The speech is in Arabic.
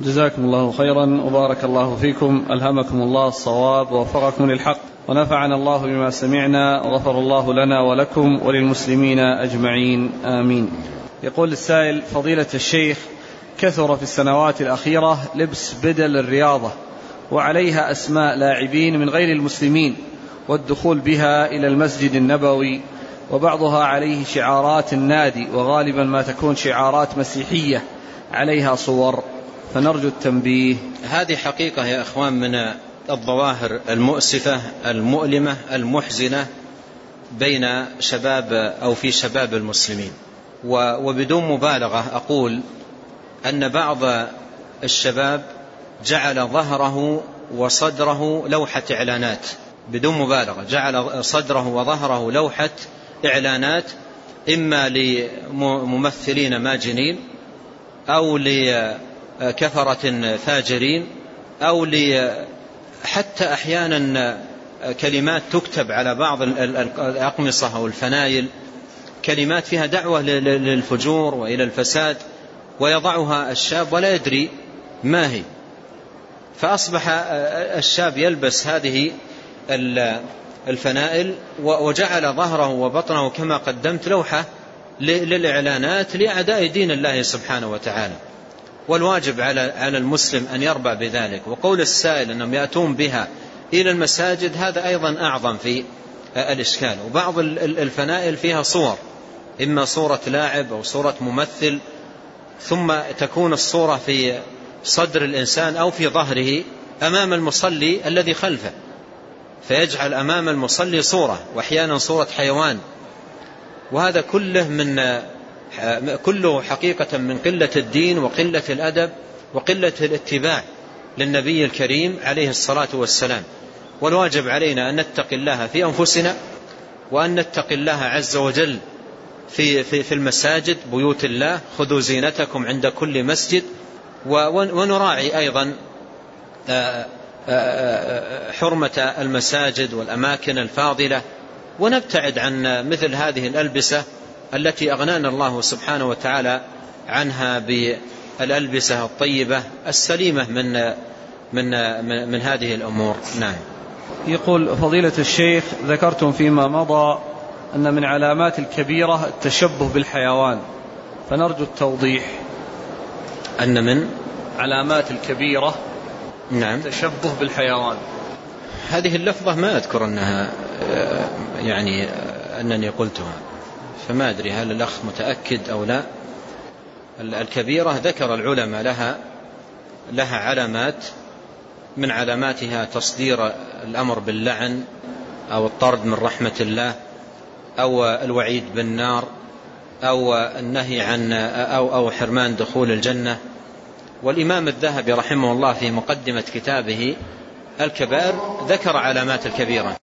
جزاكم الله خيرا وبارك الله فيكم. ألهمكم الله الصواب ووفقكم للحق ونفعنا الله بما سمعنا وغفر الله لنا ولكم وللمسلمين أجمعين. آمين. يقول السائل فضيلة الشيخ كثر في السنوات الأخيرة لبس بدل الرياضة وعليها أسماء لاعبين من غير المسلمين والدخول بها إلى المسجد النبوي وبعضها عليه شعارات النادي وغالبا ما تكون شعارات مسيحية عليها صور. فنرجو التنبيه. هذه حقيقة يا إخوان من الظواهر المؤسفة المؤلمة المحزنة بين شباب أو في شباب المسلمين. وبدون مبالغة أقول أن بعض الشباب جعل ظهره وصدره لوحة إعلانات. بدون مبالغة جعل صدره وظهره لوحة إعلانات إما لممثلين ماجنين أو لكفرة فاجرين أو حتى أحيانا كلمات تكتب على بعض الأقمصة أو الفنايل كلمات فيها دعوة للفجور وإلى الفساد ويضعها الشاب ولا يدري ما هي. فأصبح الشاب يلبس هذه الفنائل وجعل ظهره وبطنه كما قدمت لوحة للإعلانات لأعداء دين الله سبحانه وتعالى. والواجب على على المسلم أن يربى بذلك. وقول السائل أنهم يأتون بها إلى المساجد هذا أيضا أعظم في الإشكال. وبعض الفنائل فيها صور إما صورة لاعب أو صورة ممثل ثم تكون الصورة في صدر الإنسان أو في ظهره أمام المصلي الذي خلفه. فيجعل أمام المصلي صورة وأحيانا صورة حيوان. وهذا كله من كله حقيقة من قلة الدين وقلة الأدب وقلة الاتباع للنبي الكريم عليه الصلاة والسلام. والواجب علينا أن نتقي الله في أنفسنا وأن نتقي الله عز وجل في, في, في المساجد بيوت الله خذوا زينتكم عند كل مسجد. ونراعي أيضا حرمة المساجد والأماكن الفاضلة. ونبتعد عن مثل هذه الألبسة التي أغنانا الله سبحانه وتعالى عنها بالألبسة الطيبة السليمة من من من, من هذه الأمور. نعم. يقول فضيلة الشيخ ذكرتم فيما مضى أن من علامات الكبيرة التشبه بالحيوان. فنرجو التوضيح. أن من؟ علامات الكبيرة نعم. التشبه بالحيوان. هذه اللفظة ما أذكر أنها يعني أنني قلتها. فما أدري هل الأخ متأكد أو لا. الكبيرة ذكر العلماء لها لها علامات من علاماتها تصدير الأمر باللعن أو الطرد من رحمة الله أو الوعيد بالنار أو النهي عن أو, أو حرمان دخول الجنة. والإمام الذهبي رحمه الله في مقدمة كتابه الكبائر ذكر علامات الكبيرة.